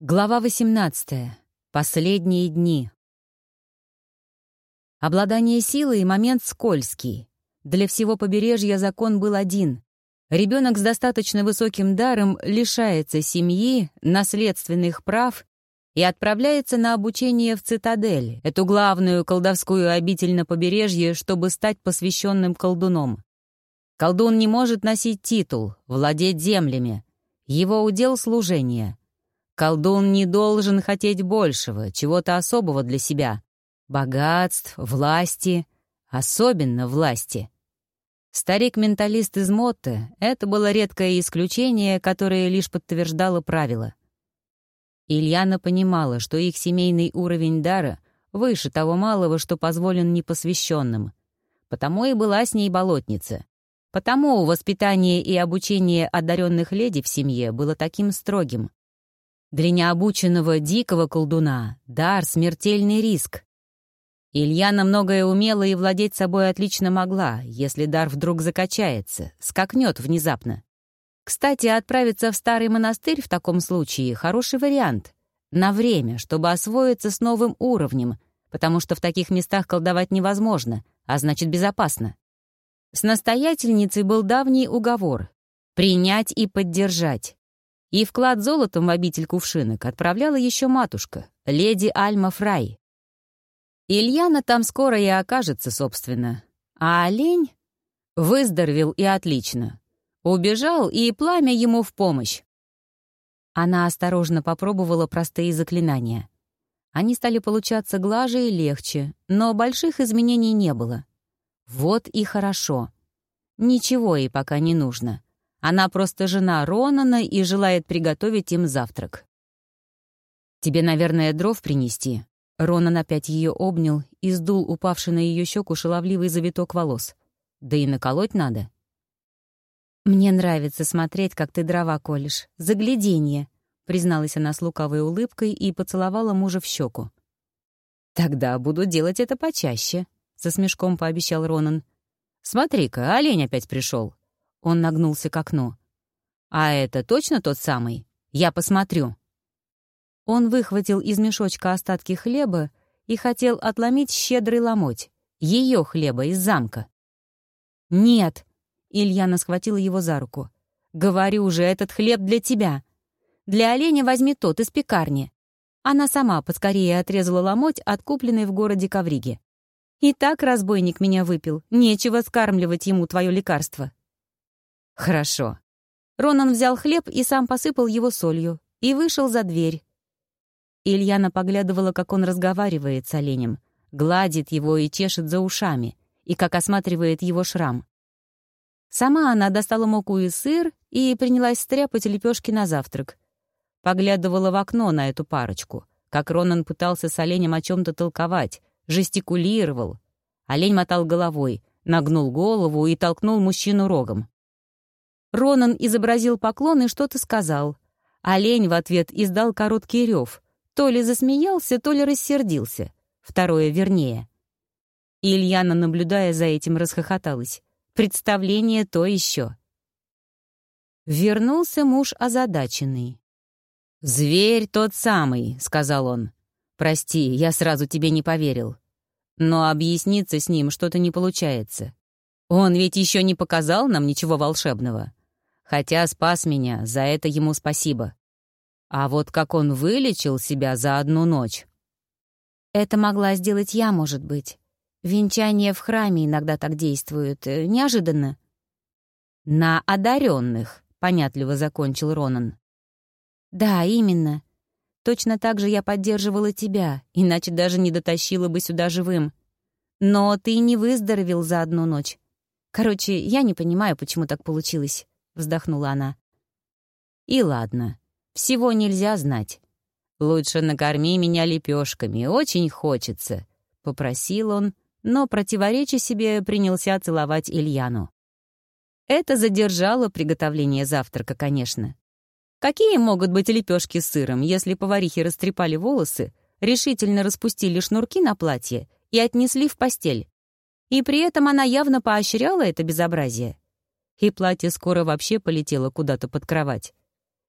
Глава 18. Последние дни. Обладание силой — момент скользкий. Для всего побережья закон был один. Ребенок с достаточно высоким даром лишается семьи, наследственных прав и отправляется на обучение в цитадель, эту главную колдовскую обитель на побережье, чтобы стать посвященным колдуном. Колдун не может носить титул, владеть землями. Его удел — служение — Колдун не должен хотеть большего, чего-то особого для себя. Богатств, власти, особенно власти. Старик-менталист из Мотте — это было редкое исключение, которое лишь подтверждало правило. Ильяна понимала, что их семейный уровень дара выше того малого, что позволен непосвященным. Потому и была с ней болотница. Потому воспитание и обучение одаренных леди в семье было таким строгим. Для необученного дикого колдуна дар — смертельный риск. Ильяна многое умела и владеть собой отлично могла, если дар вдруг закачается, скакнет внезапно. Кстати, отправиться в старый монастырь в таком случае — хороший вариант. На время, чтобы освоиться с новым уровнем, потому что в таких местах колдовать невозможно, а значит безопасно. С настоятельницей был давний уговор — принять и поддержать. И вклад золотом в обитель кувшинок отправляла еще матушка, леди Альма Фрай. Ильяна там скоро и окажется, собственно. А олень выздоровел и отлично. Убежал, и пламя ему в помощь. Она осторожно попробовала простые заклинания. Они стали получаться глаже и легче, но больших изменений не было. Вот и хорошо. Ничего ей пока не нужно. Она просто жена Ронана и желает приготовить им завтрак. «Тебе, наверное, дров принести?» Ронан опять ее обнял и сдул упавший на ее щеку шаловливый завиток волос. «Да и наколоть надо». «Мне нравится смотреть, как ты дрова колешь. Загляденье», — призналась она с лукавой улыбкой и поцеловала мужа в щеку. «Тогда буду делать это почаще», — со смешком пообещал Ронан. «Смотри-ка, олень опять пришел. Он нагнулся к окну. «А это точно тот самый? Я посмотрю». Он выхватил из мешочка остатки хлеба и хотел отломить щедрый ломоть, ее хлеба из замка. «Нет!» — Ильяна схватила его за руку. «Говорю же, этот хлеб для тебя. Для оленя возьми тот из пекарни». Она сама поскорее отрезала ломоть от купленной в городе ковриги. «И так разбойник меня выпил. Нечего скармливать ему твое лекарство». «Хорошо». Ронан взял хлеб и сам посыпал его солью, и вышел за дверь. Ильяна поглядывала, как он разговаривает с оленем, гладит его и чешет за ушами, и как осматривает его шрам. Сама она достала муку и сыр и принялась стряпать лепешки на завтрак. Поглядывала в окно на эту парочку, как Ронан пытался с оленем о чем то толковать, жестикулировал. Олень мотал головой, нагнул голову и толкнул мужчину рогом. Ронан изобразил поклон и что-то сказал. Олень в ответ издал короткий рев. То ли засмеялся, то ли рассердился. Второе вернее. Ильяна, наблюдая за этим, расхохоталась. Представление то еще. Вернулся муж озадаченный. «Зверь тот самый», — сказал он. «Прости, я сразу тебе не поверил. Но объясниться с ним что-то не получается. Он ведь еще не показал нам ничего волшебного. Хотя спас меня, за это ему спасибо. А вот как он вылечил себя за одну ночь. Это могла сделать я, может быть. Венчание в храме иногда так действует. Э, неожиданно. На одаренных, понятливо закончил Ронан. Да, именно. Точно так же я поддерживала тебя, иначе даже не дотащила бы сюда живым. Но ты не выздоровел за одну ночь. Короче, я не понимаю, почему так получилось вздохнула она. «И ладно, всего нельзя знать. Лучше накорми меня лепешками, очень хочется», — попросил он, но, противореча себе, принялся целовать Ильяну. Это задержало приготовление завтрака, конечно. Какие могут быть лепешки с сыром, если поварихи растрепали волосы, решительно распустили шнурки на платье и отнесли в постель? И при этом она явно поощряла это безобразие и платье скоро вообще полетело куда-то под кровать.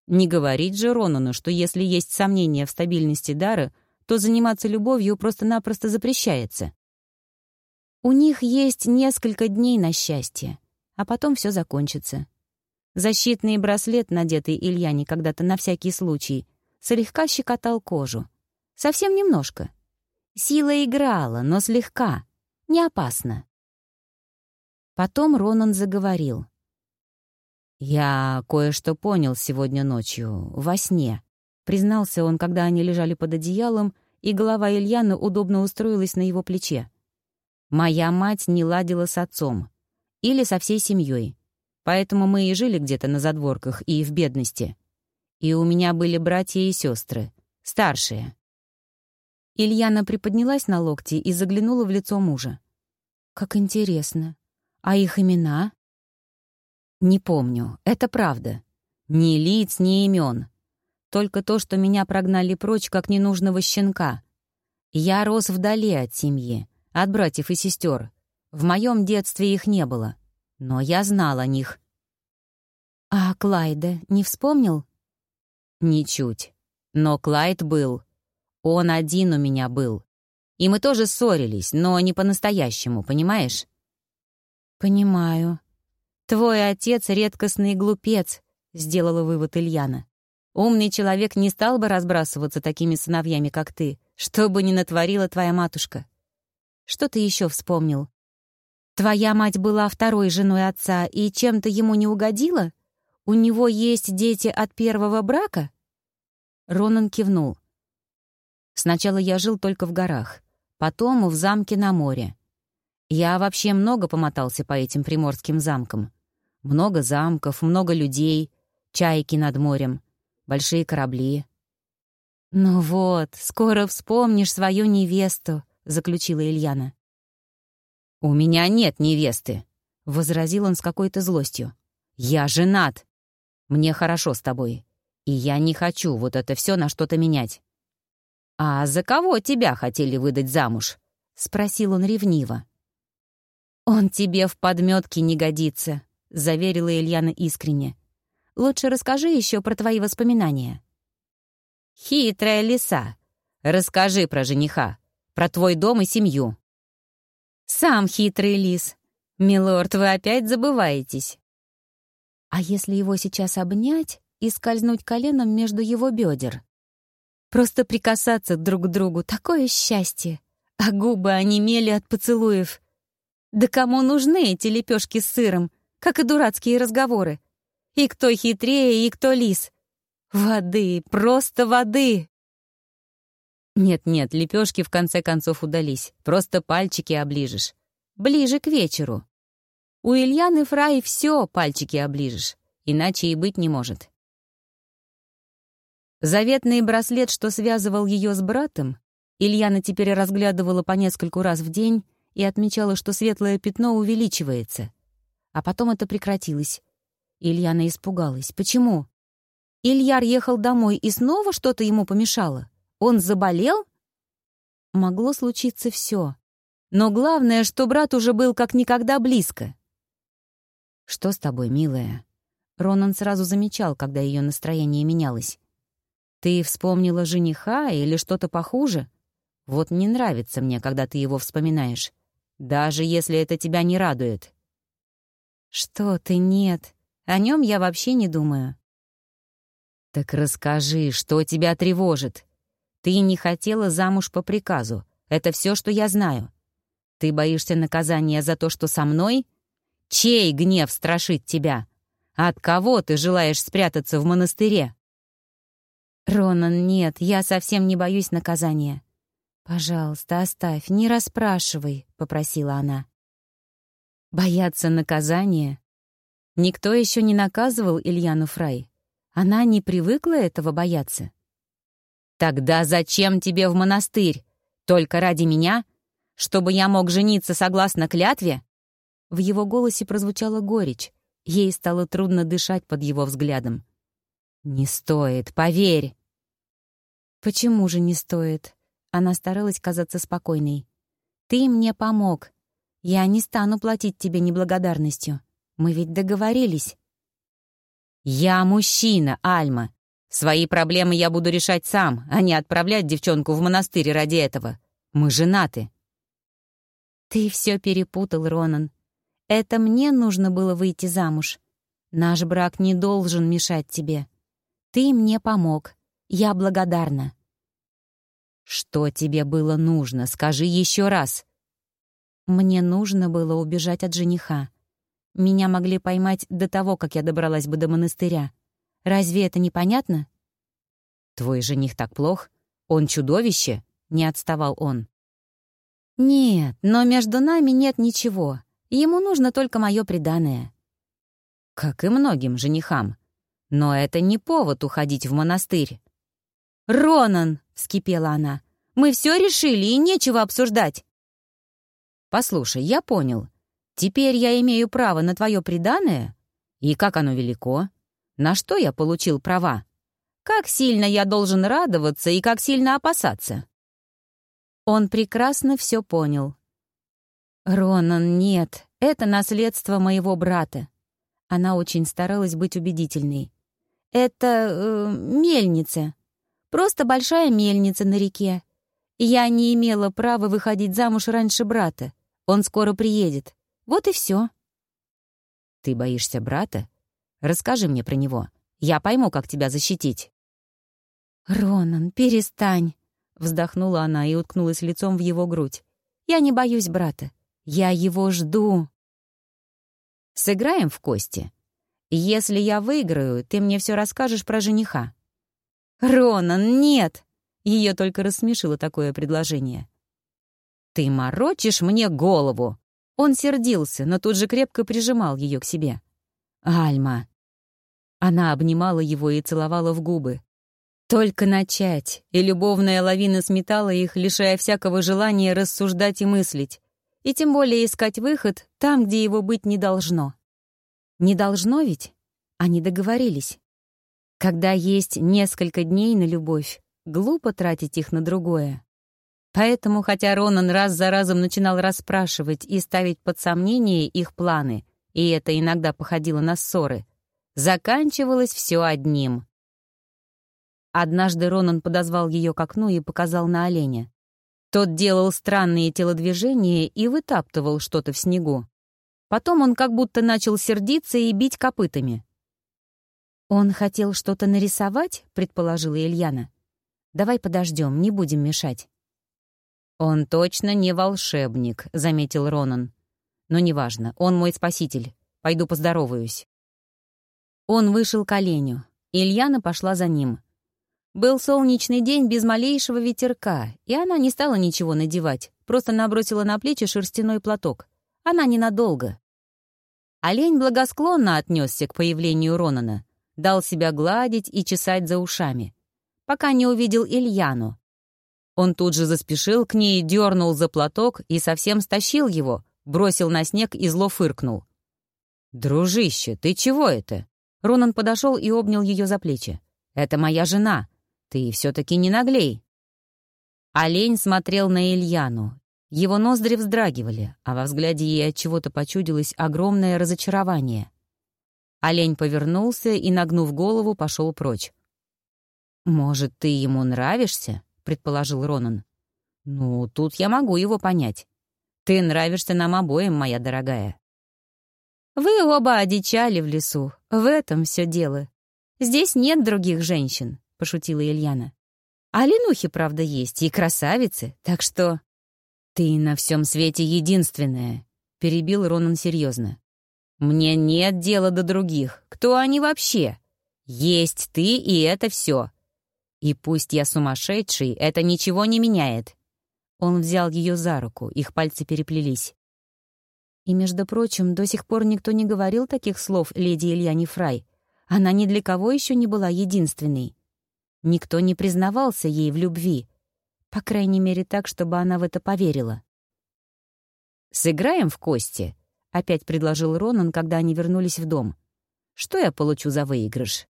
Не говорить же Ронану, что если есть сомнения в стабильности дара, то заниматься любовью просто-напросто запрещается. У них есть несколько дней на счастье, а потом все закончится. Защитный браслет, надетый Ильяне когда-то на всякий случай, слегка щекотал кожу. Совсем немножко. Сила играла, но слегка. Не опасно. Потом Ронан заговорил. «Я кое-что понял сегодня ночью, во сне», — признался он, когда они лежали под одеялом, и голова Ильяны удобно устроилась на его плече. «Моя мать не ладила с отцом. Или со всей семьей. Поэтому мы и жили где-то на задворках и в бедности. И у меня были братья и сестры, старшие». Ильяна приподнялась на локти и заглянула в лицо мужа. «Как интересно. А их имена?» Не помню, это правда. Ни лиц, ни имен. Только то, что меня прогнали прочь, как ненужного щенка. Я рос вдали от семьи, от братьев и сестер. В моем детстве их не было. Но я знал о них. «А Клайда не вспомнил?» «Ничуть. Но Клайд был. Он один у меня был. И мы тоже ссорились, но не по-настоящему, понимаешь?» «Понимаю», «Твой отец — редкостный глупец», — сделала вывод Ильяна. «Умный человек не стал бы разбрасываться такими сыновьями, как ты, что бы ни натворила твоя матушка. Что ты еще вспомнил? Твоя мать была второй женой отца и чем-то ему не угодила? У него есть дети от первого брака?» Ронан кивнул. «Сначала я жил только в горах, потом в замке на море. Я вообще много помотался по этим приморским замкам. Много замков, много людей, чайки над морем, большие корабли. «Ну вот, скоро вспомнишь свою невесту», — заключила Ильяна. «У меня нет невесты», — возразил он с какой-то злостью. «Я женат. Мне хорошо с тобой, и я не хочу вот это все на что-то менять». «А за кого тебя хотели выдать замуж?» — спросил он ревниво. «Он тебе в подметке не годится», — заверила Ильяна искренне. «Лучше расскажи еще про твои воспоминания». «Хитрая лиса. Расскажи про жениха, про твой дом и семью». «Сам хитрый лис. Милорд, вы опять забываетесь». «А если его сейчас обнять и скользнуть коленом между его бедер?» Просто прикасаться друг к другу — такое счастье. А губы онемели от поцелуев. Да кому нужны эти лепешки с сыром? Как и дурацкие разговоры. И кто хитрее, и кто лис. Воды, просто воды. Нет-нет, лепешки в конце концов удались. Просто пальчики оближешь. Ближе к вечеру. У Ильяны Фрай все пальчики оближешь. Иначе и быть не может. Заветный браслет, что связывал ее с братом, Ильяна теперь разглядывала по нескольку раз в день и отмечала, что светлое пятно увеличивается — а потом это прекратилось. Ильяна испугалась. Почему? Ильяр ехал домой, и снова что-то ему помешало? Он заболел? Могло случиться все. Но главное, что брат уже был как никогда близко. «Что с тобой, милая?» Ронан сразу замечал, когда ее настроение менялось. «Ты вспомнила жениха или что-то похуже? Вот не нравится мне, когда ты его вспоминаешь. Даже если это тебя не радует». «Что ты, нет. О нем я вообще не думаю». «Так расскажи, что тебя тревожит? Ты не хотела замуж по приказу. Это все, что я знаю. Ты боишься наказания за то, что со мной? Чей гнев страшит тебя? От кого ты желаешь спрятаться в монастыре?» «Ронан, нет, я совсем не боюсь наказания. Пожалуйста, оставь, не расспрашивай», — попросила она. Бояться наказания? Никто еще не наказывал Ильяну Фрай. Она не привыкла этого бояться. «Тогда зачем тебе в монастырь? Только ради меня? Чтобы я мог жениться согласно клятве?» В его голосе прозвучала горечь. Ей стало трудно дышать под его взглядом. «Не стоит, поверь!» «Почему же не стоит?» Она старалась казаться спокойной. «Ты мне помог. Я не стану платить тебе неблагодарностью. Мы ведь договорились». «Я мужчина, Альма. Свои проблемы я буду решать сам, а не отправлять девчонку в монастырь ради этого. Мы женаты». «Ты все перепутал, Ронан. Это мне нужно было выйти замуж. Наш брак не должен мешать тебе. Ты мне помог. Я благодарна». «Что тебе было нужно? Скажи еще раз». Мне нужно было убежать от жениха. Меня могли поймать до того, как я добралась бы до монастыря. Разве это непонятно? «Твой жених так плох? Он чудовище?» — не отставал он. «Нет, но между нами нет ничего. Ему нужно только мое преданное». «Как и многим женихам. Но это не повод уходить в монастырь». «Ронан!» — вскипела она. «Мы все решили, и нечего обсуждать. «Послушай, я понял. Теперь я имею право на твое преданное? И как оно велико? На что я получил права? Как сильно я должен радоваться и как сильно опасаться?» Он прекрасно все понял. «Ронан, нет, это наследство моего брата». Она очень старалась быть убедительной. «Это э, мельница. Просто большая мельница на реке. Я не имела права выходить замуж раньше брата. Он скоро приедет. Вот и все. Ты боишься брата? Расскажи мне про него. Я пойму, как тебя защитить. Ронан, перестань. Вздохнула она и уткнулась лицом в его грудь. Я не боюсь брата. Я его жду. Сыграем в кости. Если я выиграю, ты мне все расскажешь про жениха. Ронан, нет! Ее только рассмешило такое предложение. «Ты морочишь мне голову!» Он сердился, но тут же крепко прижимал ее к себе. «Альма!» Она обнимала его и целовала в губы. Только начать, и любовная лавина сметала их, лишая всякого желания рассуждать и мыслить, и тем более искать выход там, где его быть не должно. Не должно ведь? Они договорились. Когда есть несколько дней на любовь, глупо тратить их на другое. Поэтому, хотя Ронан раз за разом начинал расспрашивать и ставить под сомнение их планы, и это иногда походило на ссоры, заканчивалось все одним. Однажды Ронан подозвал ее к окну и показал на оленя. Тот делал странные телодвижения и вытаптывал что-то в снегу. Потом он как будто начал сердиться и бить копытами. «Он хотел что-то нарисовать?» — предположила Ильяна. «Давай подождем, не будем мешать». «Он точно не волшебник», — заметил Ронан. «Но неважно, он мой спаситель. Пойду поздороваюсь». Он вышел к оленю. Ильяна пошла за ним. Был солнечный день без малейшего ветерка, и она не стала ничего надевать, просто набросила на плечи шерстяной платок. Она ненадолго. Олень благосклонно отнесся к появлению Ронана, дал себя гладить и чесать за ушами, пока не увидел Ильяну, он тут же заспешил к ней, дернул за платок и совсем стащил его, бросил на снег и зло фыркнул. «Дружище, ты чего это?» Ронан подошел и обнял ее за плечи. «Это моя жена. Ты все-таки не наглей». Олень смотрел на Ильяну. Его ноздри вздрагивали, а во взгляде ей от чего-то почудилось огромное разочарование. Олень повернулся и, нагнув голову, пошел прочь. «Может, ты ему нравишься?» Предположил Ронан. «Ну, тут я могу его понять. Ты нравишься нам обоим, моя дорогая». «Вы оба одичали в лесу. В этом все дело. Здесь нет других женщин», — пошутила Ильяна. «А ленухи, правда, есть, и красавицы, так что...» «Ты на всем свете единственная», — перебил Ронан серьезно. «Мне нет дела до других. Кто они вообще? Есть ты, и это все. И пусть я сумасшедший, это ничего не меняет. Он взял ее за руку, их пальцы переплелись. И, между прочим, до сих пор никто не говорил таких слов леди Ильяне Фрай. Она ни для кого еще не была единственной. Никто не признавался ей в любви. По крайней мере, так, чтобы она в это поверила. «Сыграем в кости?» — опять предложил Ронан, когда они вернулись в дом. «Что я получу за выигрыш?»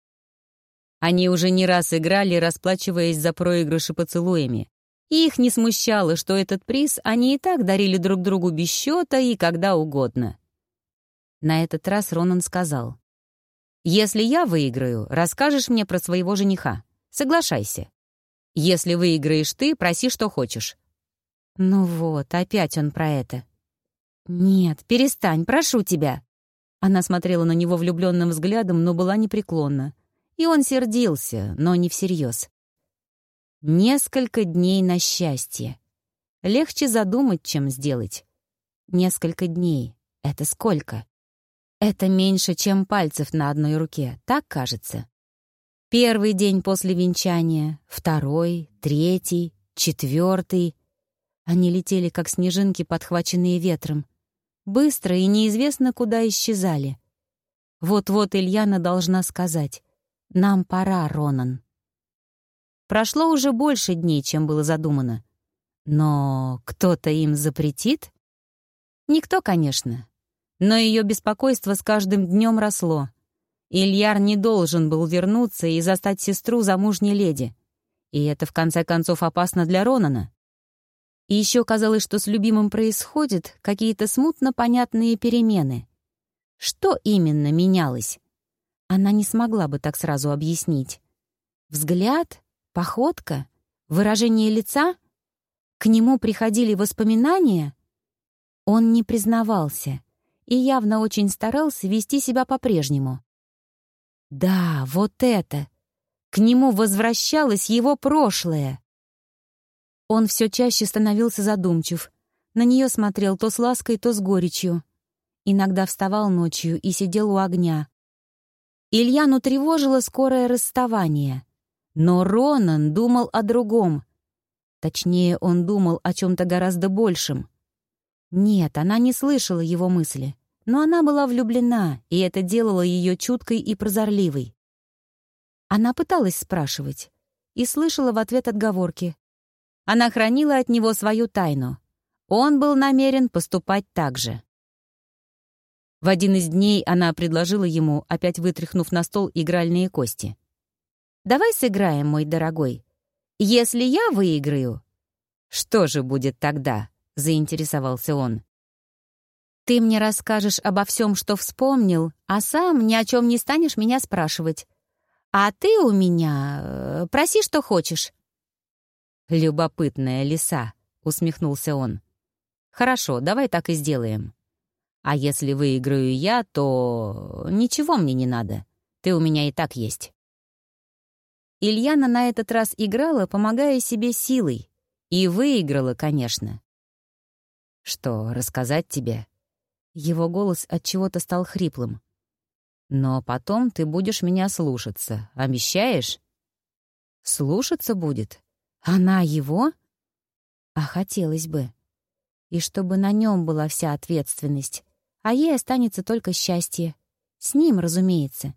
Они уже не раз играли, расплачиваясь за проигрыши поцелуями. И их не смущало, что этот приз они и так дарили друг другу без счета и когда угодно. На этот раз Ронан сказал. Если я выиграю, расскажешь мне про своего жениха. Соглашайся. Если выиграешь ты, проси, что хочешь». Ну вот, опять он про это. «Нет, перестань, прошу тебя». Она смотрела на него влюбленным взглядом, но была непреклонна. И он сердился, но не всерьез. Несколько дней на счастье. Легче задумать, чем сделать. Несколько дней. Это сколько? Это меньше, чем пальцев на одной руке, так кажется. Первый день после венчания, второй, третий, четвертый. Они летели, как снежинки, подхваченные ветром. Быстро и неизвестно, куда исчезали. Вот-вот Ильяна должна сказать «Нам пора, Ронан». Прошло уже больше дней, чем было задумано. Но кто-то им запретит? Никто, конечно. Но ее беспокойство с каждым днем росло. Ильяр не должен был вернуться и застать сестру замужней леди. И это, в конце концов, опасно для Ронана. И еще казалось, что с любимым происходят какие-то смутно понятные перемены. Что именно менялось? Она не смогла бы так сразу объяснить. Взгляд? Походка? Выражение лица? К нему приходили воспоминания? Он не признавался и явно очень старался вести себя по-прежнему. Да, вот это! К нему возвращалось его прошлое. Он все чаще становился задумчив. На нее смотрел то с лаской, то с горечью. Иногда вставал ночью и сидел у огня. Ильяну тревожило скорое расставание. Но Ронан думал о другом. Точнее, он думал о чем-то гораздо большем. Нет, она не слышала его мысли, но она была влюблена, и это делало ее чуткой и прозорливой. Она пыталась спрашивать и слышала в ответ отговорки. Она хранила от него свою тайну. Он был намерен поступать так же. В один из дней она предложила ему, опять вытряхнув на стол игральные кости. Давай сыграем, мой дорогой. Если я выиграю...» «Что же будет тогда?» — заинтересовался он. «Ты мне расскажешь обо всем, что вспомнил, а сам ни о чем не станешь меня спрашивать. А ты у меня... Э, проси, что хочешь». «Любопытная лиса», — усмехнулся он. «Хорошо, давай так и сделаем. А если выиграю я, то ничего мне не надо. Ты у меня и так есть». Ильяна на этот раз играла, помогая себе силой. И выиграла, конечно. «Что, рассказать тебе?» Его голос от чего-то стал хриплым. «Но потом ты будешь меня слушаться. Обещаешь?» «Слушаться будет? Она его?» «А хотелось бы. И чтобы на нем была вся ответственность, а ей останется только счастье. С ним, разумеется.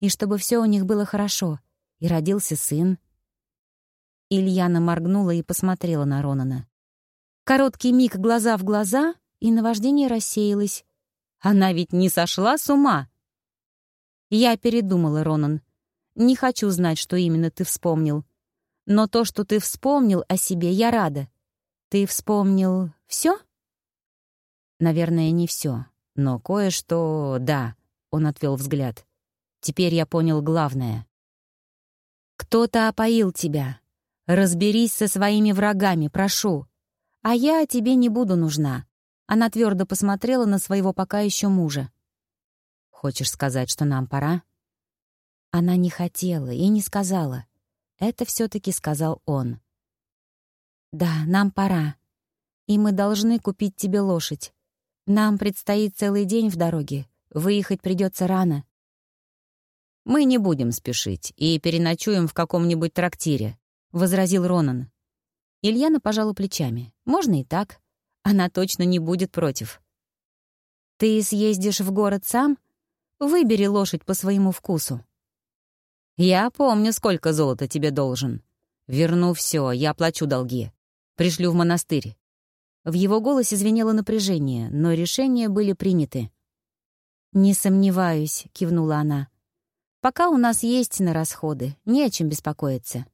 И чтобы все у них было хорошо — и родился сын. Ильяна моргнула и посмотрела на Ронана. Короткий миг глаза в глаза, и наваждение рассеялось. Она ведь не сошла с ума. Я передумала, Ронан. Не хочу знать, что именно ты вспомнил. Но то, что ты вспомнил о себе, я рада. Ты вспомнил все? Наверное, не все, но кое-что, да, он отвел взгляд. Теперь я понял главное. Кто-то опоил тебя. Разберись со своими врагами, прошу. А я тебе не буду нужна. Она твердо посмотрела на своего пока еще мужа. Хочешь сказать, что нам пора? Она не хотела и не сказала. Это все-таки сказал он. Да, нам пора. И мы должны купить тебе лошадь. Нам предстоит целый день в дороге. Выехать придется рано. «Мы не будем спешить и переночуем в каком-нибудь трактире», — возразил Ронан. Ильяна пожала плечами. «Можно и так. Она точно не будет против». «Ты съездишь в город сам? Выбери лошадь по своему вкусу». «Я помню, сколько золота тебе должен. Верну все, я плачу долги. Пришлю в монастырь». В его голосе звенело напряжение, но решения были приняты. «Не сомневаюсь», — кивнула она. Пока у нас есть на расходы, не о чем беспокоиться.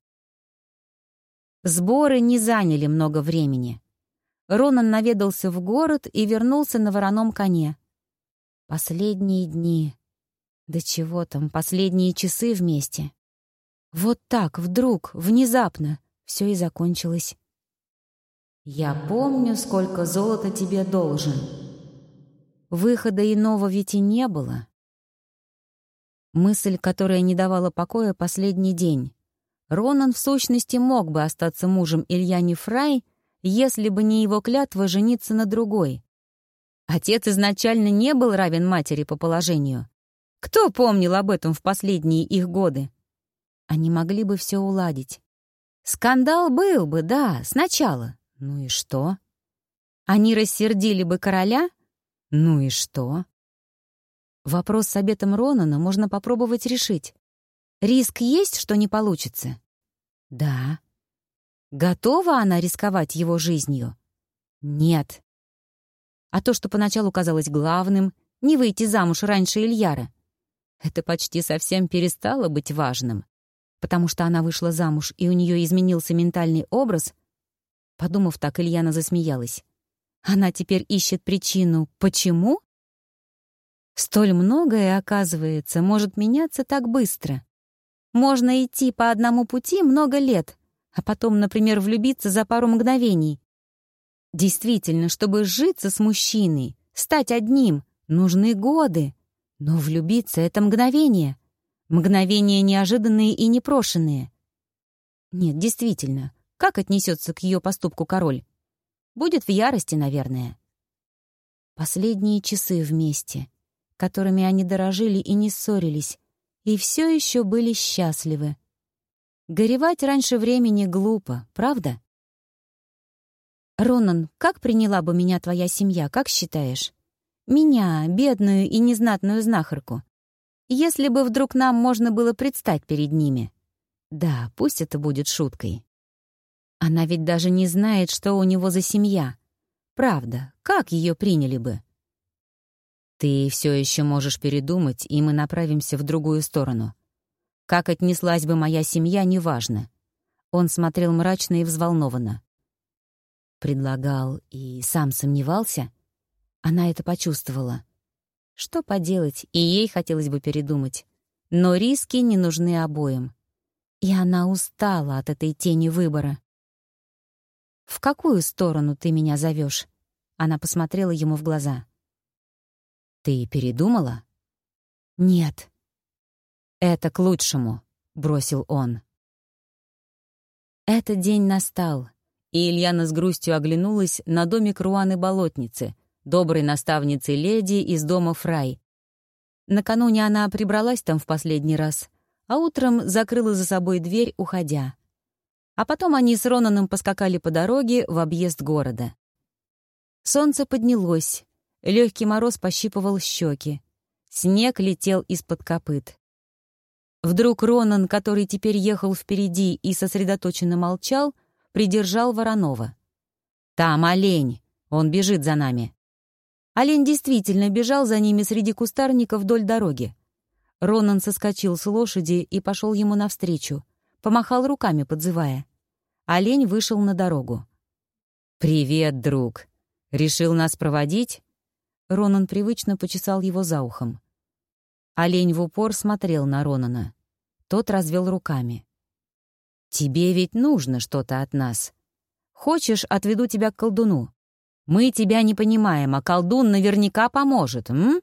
Сборы не заняли много времени. Ронан наведался в город и вернулся на вороном коне. Последние дни. Да чего там, последние часы вместе. Вот так, вдруг, внезапно, все и закончилось. «Я помню, сколько золота тебе должен». Выхода иного ведь и не было. Мысль, которая не давала покоя последний день. Ронан в сущности мог бы остаться мужем Ильяни Фрай, если бы не его клятва жениться на другой. Отец изначально не был равен матери по положению. Кто помнил об этом в последние их годы? Они могли бы все уладить. Скандал был бы, да, сначала. Ну и что? Они рассердили бы короля? Ну и что? Вопрос с обетом Ронана можно попробовать решить. Риск есть, что не получится? Да. Готова она рисковать его жизнью? Нет. А то, что поначалу казалось главным, не выйти замуж раньше Ильяра, это почти совсем перестало быть важным. Потому что она вышла замуж, и у нее изменился ментальный образ. Подумав так, Ильяна засмеялась. Она теперь ищет причину «почему?» Столь многое, оказывается, может меняться так быстро. Можно идти по одному пути много лет, а потом, например, влюбиться за пару мгновений. Действительно, чтобы сжиться с мужчиной, стать одним, нужны годы. Но влюбиться — это мгновение. Мгновения неожиданные и непрошенные. Нет, действительно, как отнесется к ее поступку король? Будет в ярости, наверное. Последние часы вместе, которыми они дорожили и не ссорились, и все еще были счастливы. Горевать раньше времени глупо, правда? «Ронан, как приняла бы меня твоя семья, как считаешь?» Меня, бедную и незнатную знахарку. Если бы вдруг нам можно было предстать перед ними. Да, пусть это будет шуткой. Она ведь даже не знает, что у него за семья. Правда, как ее приняли бы? Ты все еще можешь передумать, и мы направимся в другую сторону. Как отнеслась бы моя семья, неважно. Он смотрел мрачно и взволнованно. Предлагал и сам сомневался — она это почувствовала. Что поделать, и ей хотелось бы передумать. Но риски не нужны обоим. И она устала от этой тени выбора. «В какую сторону ты меня зовешь? Она посмотрела ему в глаза. «Ты передумала?» «Нет». «Это к лучшему», — бросил он. Этот день настал, и Ильяна с грустью оглянулась на домик Руаны-болотницы, доброй наставницей леди из дома Фрай. Накануне она прибралась там в последний раз, а утром закрыла за собой дверь, уходя. А потом они с Ронаном поскакали по дороге в объезд города. Солнце поднялось, легкий мороз пощипывал щеки. Снег летел из-под копыт. Вдруг Ронан, который теперь ехал впереди и сосредоточенно молчал, придержал Воронова. «Там олень! Он бежит за нами!» Олень действительно бежал за ними среди кустарников вдоль дороги. Ронан соскочил с лошади и пошел ему навстречу, помахал руками, подзывая. Олень вышел на дорогу. «Привет, друг! Решил нас проводить?» Ронан привычно почесал его за ухом. Олень в упор смотрел на Ронана. Тот развел руками. «Тебе ведь нужно что-то от нас. Хочешь, отведу тебя к колдуну? Мы тебя не понимаем, а колдун наверняка поможет, м?»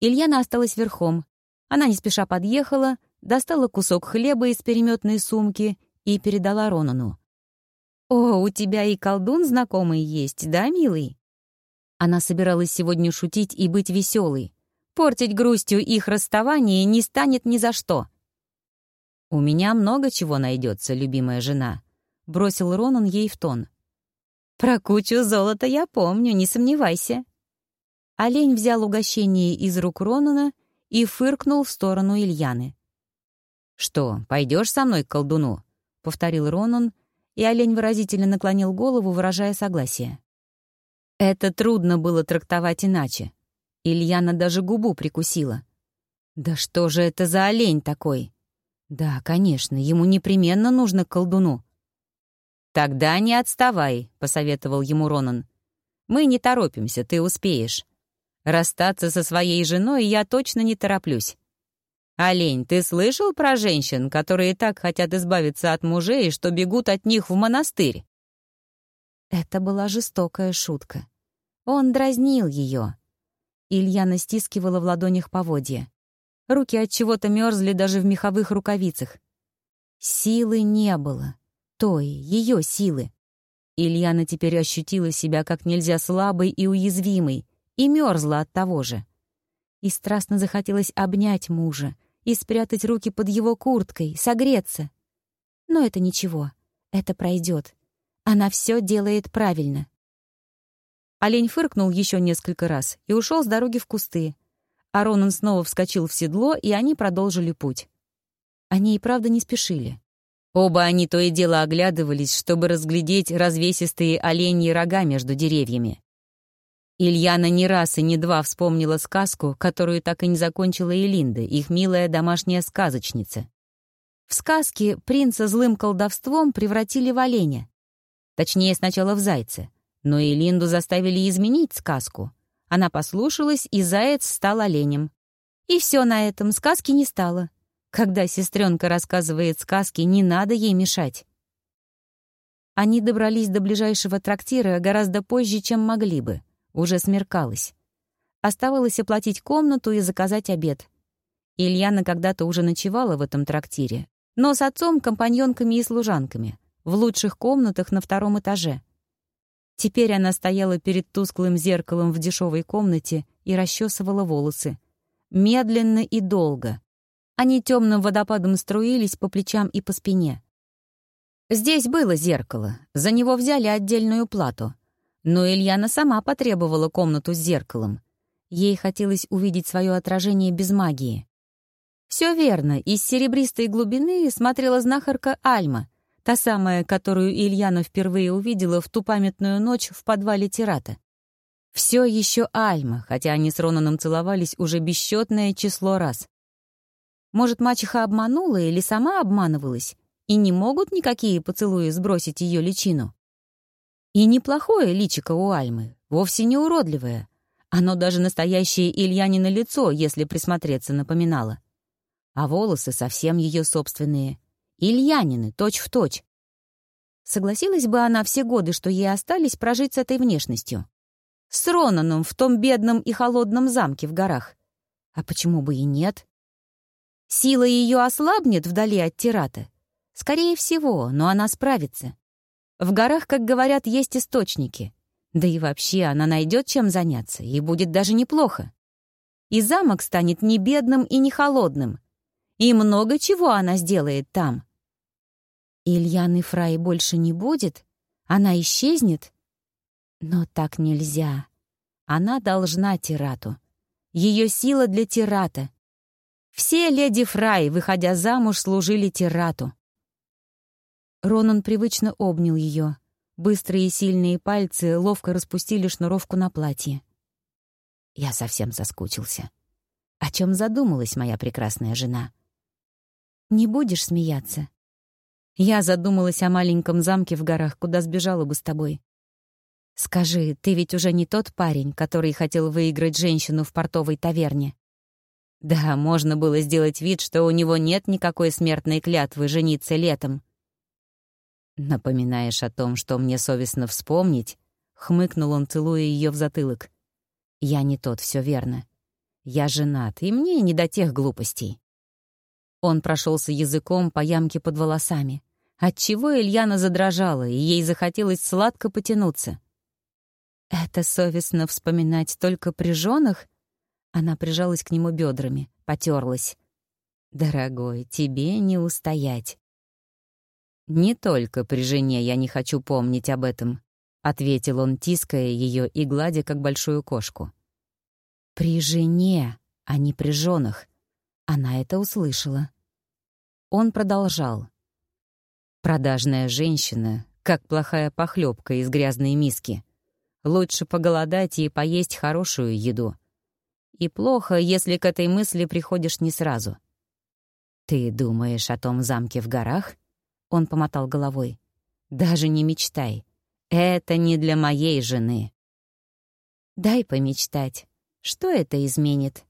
Ильяна осталась верхом. Она не спеша подъехала, достала кусок хлеба из переметной сумки и передала Ронану. «О, у тебя и колдун знакомый есть, да, милый?» Она собиралась сегодня шутить и быть веселой. Портить грустью их расставание не станет ни за что. «У меня много чего найдется, любимая жена», — бросил Ронан ей в тон. Про кучу золота я помню, не сомневайся. Олень взял угощение из рук Ронана и фыркнул в сторону Ильяны. «Что, пойдешь со мной к колдуну?» — повторил Ронан, и олень выразительно наклонил голову, выражая согласие. Это трудно было трактовать иначе. Ильяна даже губу прикусила. «Да что же это за олень такой?» «Да, конечно, ему непременно нужно к колдуну. «Тогда не отставай», — посоветовал ему Ронан. «Мы не торопимся, ты успеешь». Расстаться со своей женой я точно не тороплюсь. «Олень, ты слышал про женщин, которые так хотят избавиться от мужей, что бегут от них в монастырь?» Это была жестокая шутка. Он дразнил ее. Ильяна стискивала в ладонях поводья. Руки от чего-то мерзли даже в меховых рукавицах. Силы не было. Той, ее силы. Ильяна теперь ощутила себя как нельзя слабой и уязвимой, и мерзла от того же. И страстно захотелось обнять мужа и спрятать руки под его курткой, согреться. Но это ничего, это пройдет. Она все делает правильно. Олень фыркнул еще несколько раз и ушел с дороги в кусты. А Ронан снова вскочил в седло, и они продолжили путь. Они и правда не спешили. Оба они то и дело оглядывались, чтобы разглядеть развесистые оленьи рога между деревьями. Ильяна не раз и не два вспомнила сказку, которую так и не закончила Элинда, их милая домашняя сказочница. В сказке принца злым колдовством превратили в оленя. Точнее, сначала в зайца. Но Элинду заставили изменить сказку. Она послушалась, и заяц стал оленем. И все на этом, сказки не стало. Когда сестренка рассказывает сказки, не надо ей мешать. Они добрались до ближайшего трактира гораздо позже, чем могли бы. Уже смеркалось. Оставалось оплатить комнату и заказать обед. Ильяна когда-то уже ночевала в этом трактире, но с отцом, компаньонками и служанками, в лучших комнатах на втором этаже. Теперь она стояла перед тусклым зеркалом в дешевой комнате и расчесывала волосы. Медленно и долго. Они темным водопадом струились по плечам и по спине. Здесь было зеркало, за него взяли отдельную плату — но Ильяна сама потребовала комнату с зеркалом. Ей хотелось увидеть свое отражение без магии. Все верно, из серебристой глубины смотрела знахарка Альма, та самая, которую Ильяна впервые увидела в ту памятную ночь в подвале Тирата. Все еще Альма, хотя они с Ронаном целовались уже бесчетное число раз. Может, мачеха обманула или сама обманывалась, и не могут никакие поцелуи сбросить ее личину? И неплохое личико у Альмы, вовсе не уродливое. Оно даже настоящее Ильянина лицо, если присмотреться, напоминало. А волосы совсем ее собственные. Ильянины, точь-в-точь. Согласилась бы она все годы, что ей остались прожить с этой внешностью. С Ронаном в том бедном и холодном замке в горах. А почему бы и нет? Сила ее ослабнет вдали от Тирата. Скорее всего, но она справится. В горах, как говорят, есть источники. Да и вообще она найдет чем заняться, и будет даже неплохо. И замок станет не бедным и не холодным. И много чего она сделает там. Ильяны Фрай больше не будет? Она исчезнет? Но так нельзя. Она должна Тирату. Ее сила для Тирата. Все леди Фрай, выходя замуж, служили Тирату. Ронан привычно обнял ее. Быстрые и сильные пальцы ловко распустили шнуровку на платье. Я совсем соскучился. О чем задумалась моя прекрасная жена? Не будешь смеяться? Я задумалась о маленьком замке в горах, куда сбежала бы с тобой. Скажи, ты ведь уже не тот парень, который хотел выиграть женщину в портовой таверне? Да, можно было сделать вид, что у него нет никакой смертной клятвы жениться летом. «Напоминаешь о том, что мне совестно вспомнить?» — хмыкнул он, целуя ее в затылок. «Я не тот, все верно. Я женат, и мне не до тех глупостей». Он прошелся языком по ямке под волосами, отчего Ильяна задрожала, и ей захотелось сладко потянуться. «Это совестно вспоминать только при женах?» Она прижалась к нему бедрами, потерлась. «Дорогой, тебе не устоять. «Не только при жене я не хочу помнить об этом», — ответил он, тиская ее и гладя, как большую кошку. «При жене, а не при женах». Она это услышала. Он продолжал. «Продажная женщина, как плохая похлебка из грязной миски. Лучше поголодать и поесть хорошую еду. И плохо, если к этой мысли приходишь не сразу. Ты думаешь о том замке в горах?» Он помотал головой. «Даже не мечтай. Это не для моей жены». «Дай помечтать. Что это изменит?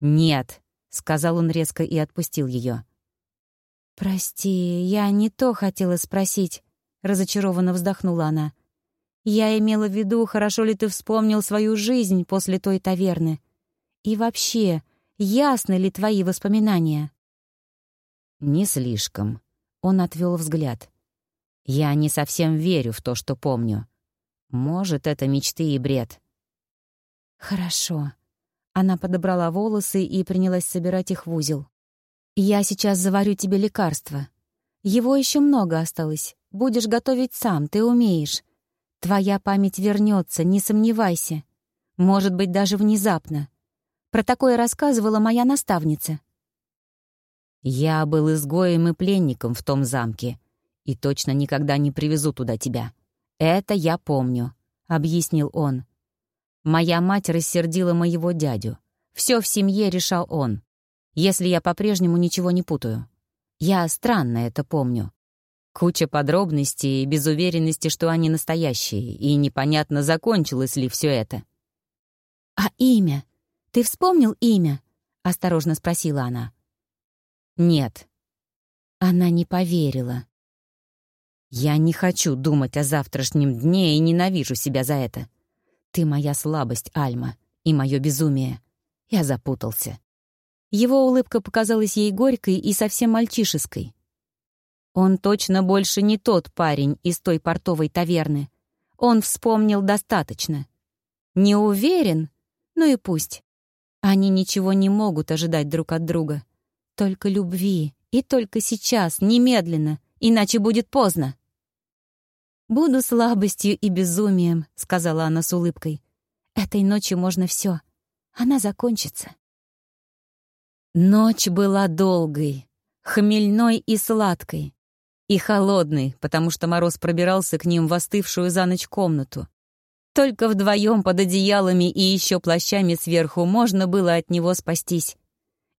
«Нет», — сказал он резко и отпустил ее. «Прости, я не то хотела спросить», — разочарованно вздохнула она. «Я имела в виду, хорошо ли ты вспомнил свою жизнь после той таверны. И вообще, ясны ли твои воспоминания?» «Не слишком», — он отвел взгляд. «Я не совсем верю в то, что помню. Может, это мечты и бред». «Хорошо». Она подобрала волосы и принялась собирать их в узел. «Я сейчас заварю тебе лекарство. Его еще много осталось. Будешь готовить сам, ты умеешь. Твоя память вернется, не сомневайся. Может быть, даже внезапно. Про такое рассказывала моя наставница». «Я был изгоем и пленником в том замке, и точно никогда не привезу туда тебя. Это я помню», — объяснил он. «Моя мать рассердила моего дядю. Все в семье решал он если я по-прежнему ничего не путаю. Я странно это помню. Куча подробностей, без уверенности, что они настоящие, и непонятно, закончилось ли все это. «А имя? Ты вспомнил имя?» — осторожно спросила она. «Нет». Она не поверила. «Я не хочу думать о завтрашнем дне и ненавижу себя за это. Ты моя слабость, Альма, и мое безумие. Я запутался. Его улыбка показалась ей горькой и совсем мальчишеской. Он точно больше не тот парень из той портовой таверны. Он вспомнил достаточно. Не уверен? Ну и пусть. Они ничего не могут ожидать друг от друга. Только любви. И только сейчас, немедленно, иначе будет поздно. «Буду слабостью и безумием», — сказала она с улыбкой. «Этой ночью можно все. Она закончится». Ночь была долгой, хмельной и сладкой, и холодной, потому что мороз пробирался к ним в остывшую за ночь комнату. Только вдвоем под одеялами и еще плащами сверху можно было от него спастись.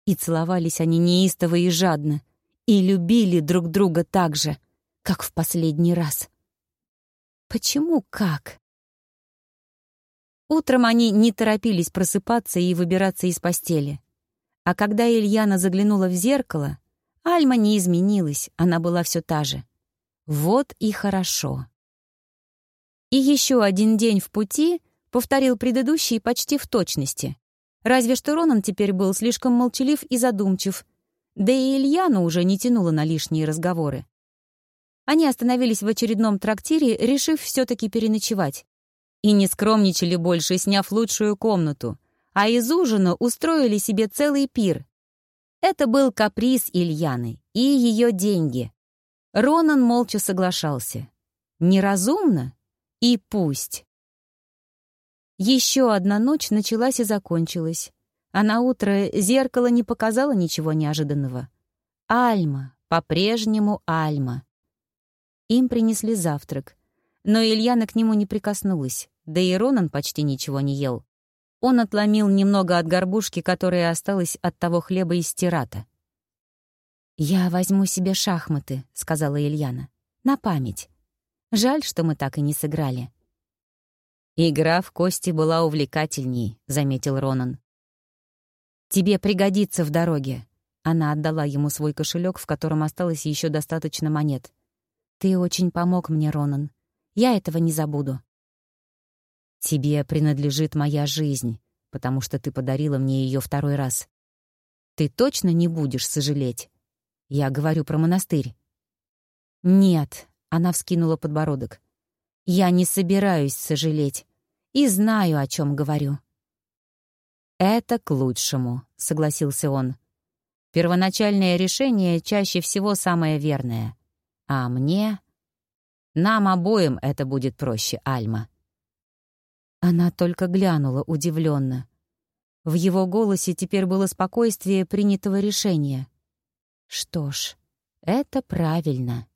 И целовались они неистово и жадно, и любили друг друга так же, как в последний раз. Почему как? Утром они не торопились просыпаться и выбираться из постели. А когда Ильяна заглянула в зеркало, Альма не изменилась, она была все та же. Вот и хорошо. И еще один день в пути повторил предыдущий почти в точности. Разве что Ронан теперь был слишком молчалив и задумчив, да и Ильяну уже не тянуло на лишние разговоры. Они остановились в очередном трактире, решив все-таки переночевать. И не скромничали больше, сняв лучшую комнату, а из ужина устроили себе целый пир. Это был каприз Ильяны и ее деньги. Ронан молча соглашался. Неразумно? И пусть. Еще одна ночь началась и закончилась, а на утро зеркало не показало ничего неожиданного. Альма, по-прежнему Альма. Им принесли завтрак, но Ильяна к нему не прикоснулась, да и Ронан почти ничего не ел. Он отломил немного от горбушки, которая осталась от того хлеба из стирата. «Я возьму себе шахматы», — сказала Ильяна. «На память. Жаль, что мы так и не сыграли». «Игра в кости была увлекательней», — заметил Ронан. «Тебе пригодится в дороге». Она отдала ему свой кошелек, в котором осталось еще достаточно монет. «Ты очень помог мне, Ронан. Я этого не забуду». Тебе принадлежит моя жизнь, потому что ты подарила мне ее второй раз. Ты точно не будешь сожалеть? Я говорю про монастырь. Нет, она вскинула подбородок. Я не собираюсь сожалеть и знаю, о чем говорю. Это к лучшему, согласился он. Первоначальное решение чаще всего самое верное. А мне... Нам обоим это будет проще, Альма. Она только глянула удивленно. В его голосе теперь было спокойствие принятого решения. Что ж, это правильно.